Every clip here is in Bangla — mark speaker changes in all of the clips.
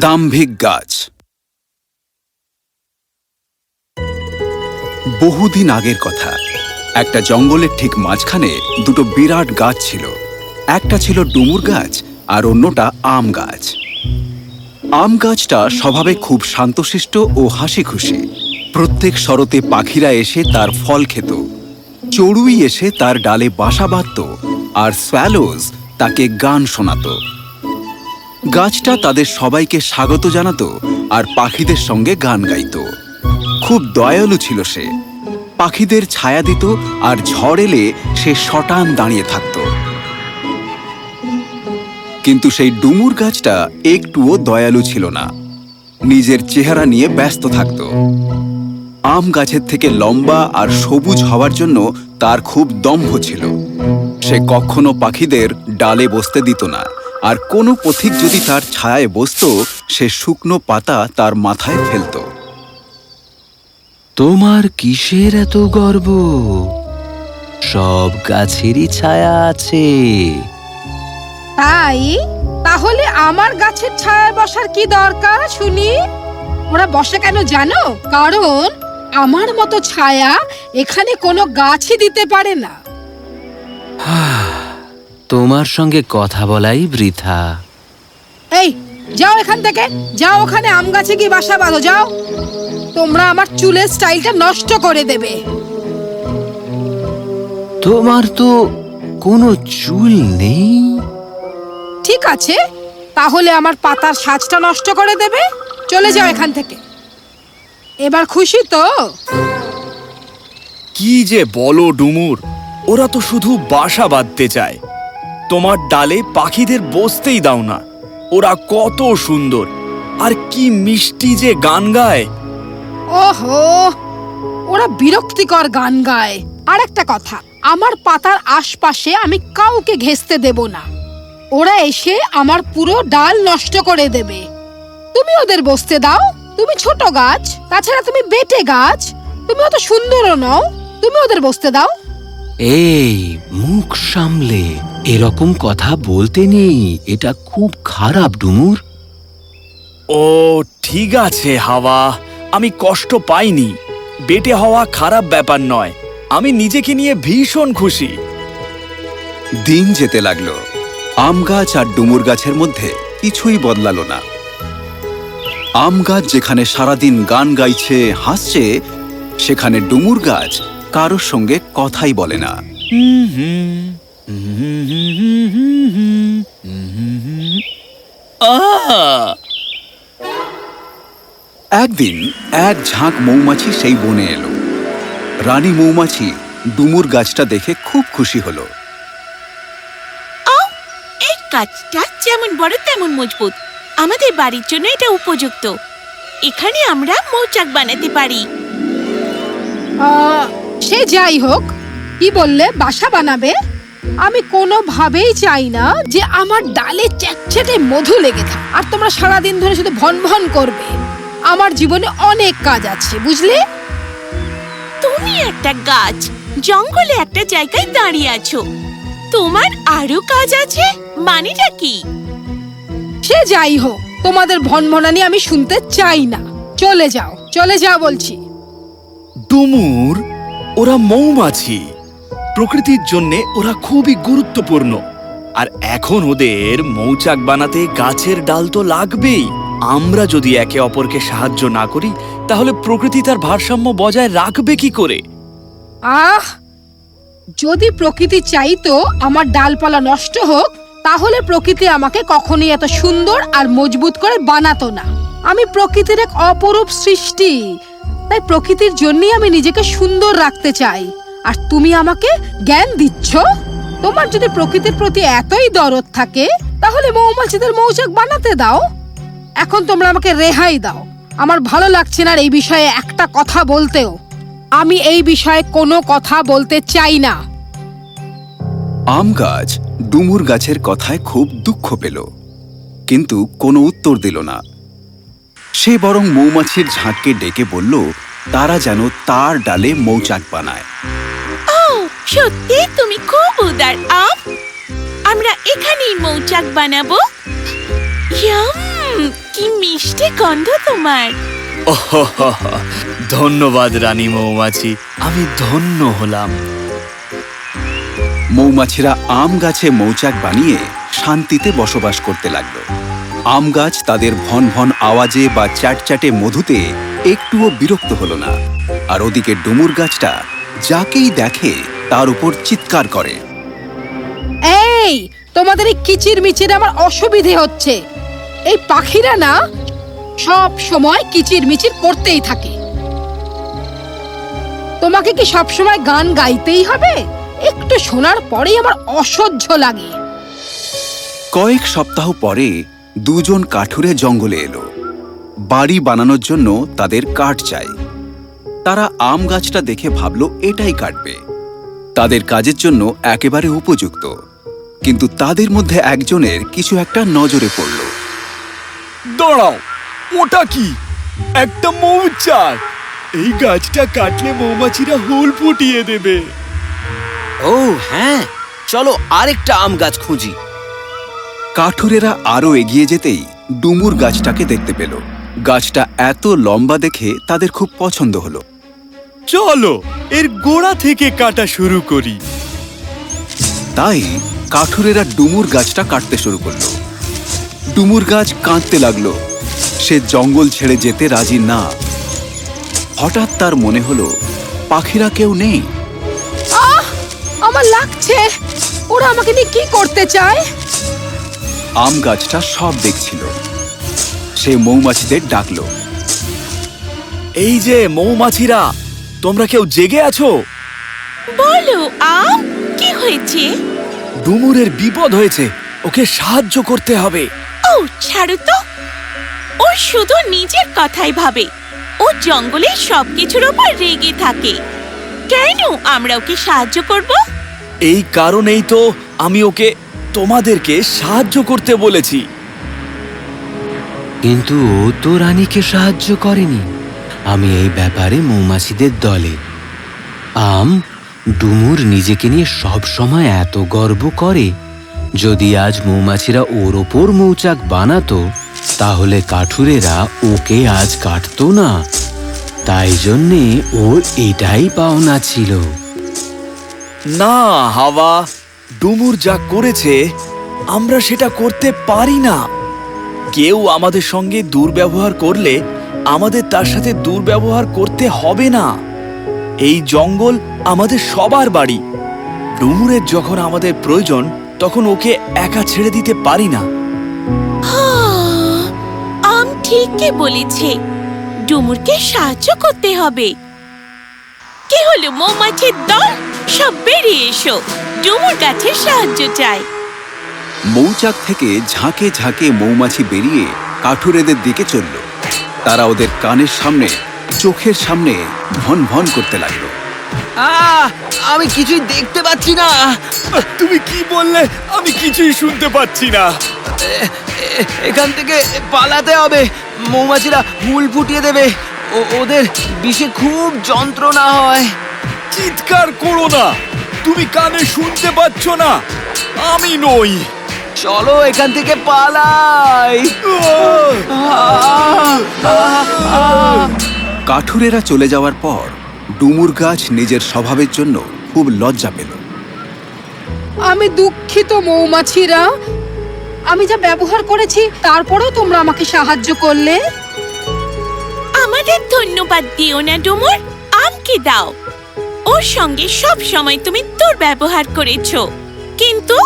Speaker 1: দাম্ভিক গাছ। বহুদিন আগের কথা। একটা জঙ্গলের ঠিক মাঝখানে দুটো বিরাট গাছ ছিল। একটা ছিল ডুমুর গাছ আর অন্যটা আম গাছ। আম গাছটা স্বভাবে খুব শান্তশিষ্ট ও হাসি খুশি প্রত্যেক শরতে পাখিরা এসে তার ফল খেত। চড়ুই এসে তার ডালে বাসা বাঁধত। আর স্যালোজ তাকে গান শোনাতো। গাছটা তাদের সবাইকে স্বাগত জানাত আর পাখিদের সঙ্গে গান গাইত। খুব দয়ালু ছিল সে। পাখিদের ছায়া দিত আর ঝড় এলে সে শটান দাঁড়িয়ে থাকত। কিন্তু সেই ডুমুর গাছটা একটুও দয়ালু ছিল না। নিজের চেহারা নিয়ে ব্যস্ত থাকত। আম গাছের থেকে লম্বা আর সবুজ হওয়ার জন্য তার খুব দম্ভ ছিল। সে কখনো পাখিদের ডালে বসতে দিত না। আর কোনো পথিক যদি তার ছায়ায় বসত সে শুকনো পাতা তার মাথায় ফেলত।
Speaker 2: তোমার কিসের এত গর্ব? সব গাছেরই ছায়া আছে।
Speaker 3: তাই? তাহলে আমার গাছের ছায়ায় বসার কি দরকার শুনি? ওরা বসে কেন জানো? কারণ আমার মতো ছায়া এখানে কোনো গাছই দিতে পারে না।
Speaker 2: তোমার সঙ্গে কথা বলাই বৃথা।
Speaker 3: এই যাও এখান থেকে। যাও ওখানে আম গাছে গিয়ে বাসা বাঁধো যাও। তোমরা আমার চুলের স্টাইলটা নষ্ট করে দেবে।
Speaker 2: তোমার তো কোনো চুল নেই?
Speaker 3: ঠিক আছে তাহলে আমার পাতার সাজটা নষ্ট করে দেবে। চলে যাও এখান থেকে। এবার খুশি তো?
Speaker 4: কি যে বলো ডুমুর। ওরা তো শুধু বাসা বাঁধতে চায়। তোমার ডালে পাখিদের বসতেই দাও না। ওরা কত সুন্দর। আর কি মিষ্টি যে গান গায়।
Speaker 3: ওহো, ওরা বিরক্তিকর গান গায়। আর একটা কথা, আমার পাতার আশপাশে আমি কাউকে ঘেঁচতে দেব না। ওরা এসে আমার পুরো ডাল নষ্ট করে দেবে। তুমি ওদের বসতে দাও। তুমি ছোট গাছ, তাছাড়া তুমি বেটে গাছ। তুমি অত সুন্দরও নও। তুমি ওদের বসতে দাও।
Speaker 2: এই মুখ সামলে এরকম কথা বলতে নেই। এটা খুব খারাপ ডুমুর।
Speaker 4: ও ঠিক আছে হাওয়া। আমি কষ্ট পাইনি। বেটে হওয়া খারাপ ব্যাপার নয়। আমি নিজেকে নিয়ে ভীষণ খুশি।
Speaker 1: দিন যেতে লাগল। আম গাছ আর ডুমুর গাছের মধ্যে কিছুই বদলালো না। আম গাছ যেখানে সারাদিন গান গাইছে হাসছে সেখানে ডুমুর গাছ কারোর সঙ্গে কথাই বলে না।
Speaker 4: আহ!
Speaker 1: একদিন এক ঝাঁক মৌমাছি সেই বনে এলো। রানী মৌমাছি ডুমুর গাছটা দেখে খুব খুশি হলো।
Speaker 5: এই গাছটা যেমন বড় তেমন মজবুত। আমাদের বাড়ির জন্য এটা উপযুক্ত। এখানে আমরা মৌচাক বানাতে পারি।
Speaker 3: আহ, সে যাই হোক কি বললে বাসা বানাবে? আমি কোনোভাবেই চাই না যে আমার ডালে চ্যাটচ্যাটে মধু লেগে থাকে। আর তোমরা সারাদিন ধরে শুধু ভন ভন করবে। আমার জীবনে অনেক কাজ আছে বুঝলে?
Speaker 5: তুমি একটা গাছ জঙ্গলে একটা জায়গায় দাঁড়িয়ে আছো। তোমার আরও কাজ আছে? মানেটা কি?
Speaker 3: সে যাই হোক তোমাদের ভনভনানি আমি শুনতে চাই না। চলে যাও চলে যাও বলছি।
Speaker 4: ডুমুর ওরা মৌমাছি। প্রকৃতির জন্যে ওরা খুবই গুরুত্বপূর্ণ। আর এখন ওদের মৌচাক বানাতে গাছের ডাল তো লাগবেই। আমরা যদি একে অপরকে সাহায্য না করি, তাহলে প্রকৃতি তার ভারসাম্য বজায় রাখবে কি করে?
Speaker 3: আহ! যদি প্রকৃতি চাইতো আমার ডালপালা নষ্ট হোক, তাহলে প্রকৃতি আমাকে কখনোই এত সুন্দর আর মজবুত করে বানাতো না। আমি প্রকৃতির এক অপরূপ সৃষ্টি। তাই প্রকৃতির জন্যই আমি নিজেকে সুন্দর রাখতে চাই। আর তুমি আমাকে জ্ঞান দিচ্ছ? তোমার যদি প্রকৃতির প্রতি এতই দরদ থাকে, তাহলে মৌমাছিদের মৌচাক বানাতে দাও। এখন তোমরা আমাকে রেহাই দাও। আমার ভালো লাগছে না এই বিষয়ে একটা কথা বলতেও। আমি এই বিষয়ে কোনো কথা বলতে চাই না।
Speaker 1: আম গাছ ডুমুর গাছের কথায় খুব দুঃখ পেল, কিন্তু কোনো উত্তর দিল না। সে বরং মৌমাছির ঝাঁককে ডেকে বলল তারা যেন তার ডালে মৌচাক বানায়।
Speaker 5: ও সত্যি? তুমি খুব উদার আম। আমরা এখানেই মৌচাক বানাবো? কি মিষ্টি গন্ধ তোমার।
Speaker 4: ধন্যবাদ রানী মৌমাছি আমি ধন্য হলাম।
Speaker 1: মৌমাছিরা আম গাছে মৌচাক বানিয়ে শান্তিতে বসবাস করতে লাগল। আম গাছ তাদের ভন ভন আওয়াজে বা চ্যাটচ্যাটে মধুতে একটুও বিরক্ত হলো না। আর ওদিকে ডুমুর গাছটা যাকেই দেখে তার উপর চিৎকার করে।
Speaker 3: এই তোমাদের এই কিচির মিচির আমার অসুবিধে হচ্ছে। এই পাখিরা না সব সময় কিচির মিচির করতেই থাকে। তোমাকে কি সব সময় গান গাইতেই হবে? একটু শোনার পরেই আমার অসহ্য লাগে।
Speaker 1: কয়েক সপ্তাহ পরে দুজন কাঠুরে জঙ্গলে এলো। বাড়ি বানানোর জন্য তাদের কাঠ চাই। তারা আম গাছটা দেখে ভাবল এটাই কাটবে। তাদের কাজের জন্য একেবারে উপযুক্ত। কিন্তু তাদের মধ্যে একজনের কিছু একটা নজরে পড়ল।
Speaker 4: দাঁড়াও ওটা কি? একটা মৌচাক। এই গাছটা কাটলে মৌমাছিরা হুল ফুটিয়ে দেবে।
Speaker 2: ও হ্যাঁ। চলো আরেকটা আম গাছ খুঁজি।
Speaker 1: কাঠুরেরা আরও এগিয়ে যেতেই ডুমুর গাছটাকে দেখতে পেল। গাছটা এত লম্বা দেখে তাদের খুব পছন্দ হলো।
Speaker 4: চলো এর গোড়া থেকে কাটা শুরু করি।
Speaker 1: তাই কাঠুরেরা ডুমুর গাছটা কাটতে শুরু করল। ডুমুর গাছ কাঁদতে লাগল। সে জঙ্গল ছেড়ে যেতে রাজি না। হঠাৎ তার মনে হলো পাখিরা কেউ নেই।
Speaker 3: আহ আমার লাগছে। ওরা আমাকে নিয়ে কি করতে চায়?
Speaker 1: আম গাছটা সব দেখছিল। সে মৌমাছিদের ডাকলো।
Speaker 4: এই যে মৌমাছিরা তোমরা কেউ জেগে আছো?
Speaker 5: বলো আম কি হয়েছে?
Speaker 4: ডুমুরের বিপদ হয়েছে ওকে সাহায্য করতে হবে।
Speaker 5: ও ছাড়ো তো। ও শুধু নিজের কথাই ভাবে। ও জঙ্গলে সবকিছুর ওপর রেগে থাকে। কেন আমরা ওকে সাহায্য করব?
Speaker 4: এই কারণেই তো আমি ওকে তোমাদেরকে সাহায্য করতে বলেছি।
Speaker 2: কিন্তু ও তো রানীকে সাহায্য করেনি। আমি এই ব্যাপারে মৌমাছিদের দলে। আম ডুমুর নিজেকে নিয়ে সব সময় এত গর্ব করে। যদি আজ মৌমাছিরা ওর ওপর মৌচাক বানাতো তাহলে কাঠুরেরা ওকে আজ কাটতো না। তাই জন্যে ওর এটাই পাওনা ছিল।
Speaker 4: না হাওয়া ডুমুর যা করেছে, আমরা সেটা করতে পারি না। কেউ আমাদের সঙ্গে দুর্ব্যবহার করলে আমাদের তার সাথে দুর্ব্যবহার করতে হবে না। এই জঙ্গল আমাদের সবার বাড়ি। ডুমুরের যখন আমাদের প্রয়োজন, তখন ওকে একা ছেড়ে দিতে পারি না।
Speaker 5: বলেছে। ডুমুরকে সাহায্য করতে হবে। কি হলো, মৌমাছির দল? সব বেরিয়ে এসো। ডুমুর গাছের সাহায্য চাই।
Speaker 1: মৌচাক থেকে ঝাঁকে ঝাঁকে মৌমাছি বেরিয়ে কাঠুরেদের দিকে চলল। তারা ওদের কানের সামনে চোখের সামনে ভন ভন করতে লাগল।
Speaker 2: আমি কিছুই দেখতে পাচ্ছি না।
Speaker 4: তুমি কি বললে? আমি কিছুই শুনতে পাচ্ছি না।
Speaker 2: এখান থেকে পালাতে হবে। মৌমাছিরা হুল ফুটিয়ে দেবে। ওদের বিষে খুব যন্ত্রণা হয়।
Speaker 4: চিৎকার করো না। তুমি কানে শুনতে পাচ্ছ না। আমি নই।
Speaker 2: চলো এখান থেকে পালাই।
Speaker 1: কাঠুরেরা চলে যাওয়ার পর ডুমুর গাছ নিজের স্বভাবের জন্য খুব লজ্জা পেল।
Speaker 3: আমি দুঃখিত মৌমাছিরা। আমি যা ব্যবহার করেছি তারপরেও তোমরা আমাকে সাহায্য করলে।
Speaker 5: আমাদের ধন্যবাদ দিও না ডুমুর। আমকে দাও? ওর সঙ্গে সব সময় তুমি তোর ব্যবহার করেছ। কিন্তু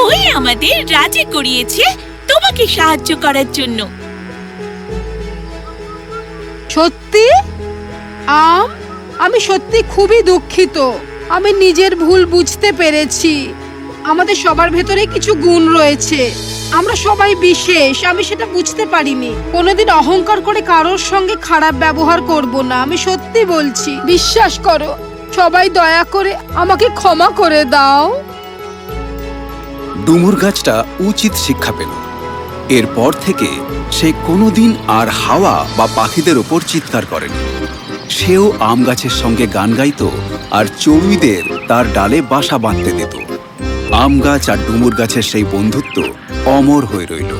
Speaker 5: ওই আমাদের রাজি করিয়েছে তোমাকে সাহায্য করার জন্য।
Speaker 3: সত্যি? আম, আমি সত্যি খুবই দুঃখিত। আমি নিজের ভুল বুঝতে পেরেছি। আমাদের সবার ভেতরে কিছু গুণ রয়েছে। আমরা সবাই বিশেষ, আমি সেটা বুঝতে পারিনি। কোনোদিন অহংকার করে কারোর সঙ্গে খারাপ ব্যবহার করব না, আমি সত্যি বলছি। বিশ্বাস করো সবাই দয়া করে আমাকে ক্ষমা করে দাও।
Speaker 1: ডুমুর গাছটা উচিত শিক্ষা পেল। এরপর থেকে সে কোনোদিন আর হাওয়া বা পাখিদের ওপর চিৎকার করেনি। সেও আম গাছের সঙ্গে গান গাইত আর চড়ুইদের তার ডালে বাসা বাঁধতে দিত। আম গাছ আর ডুমুর গাছের সেই বন্ধুত্ব অমর হয়ে রইল।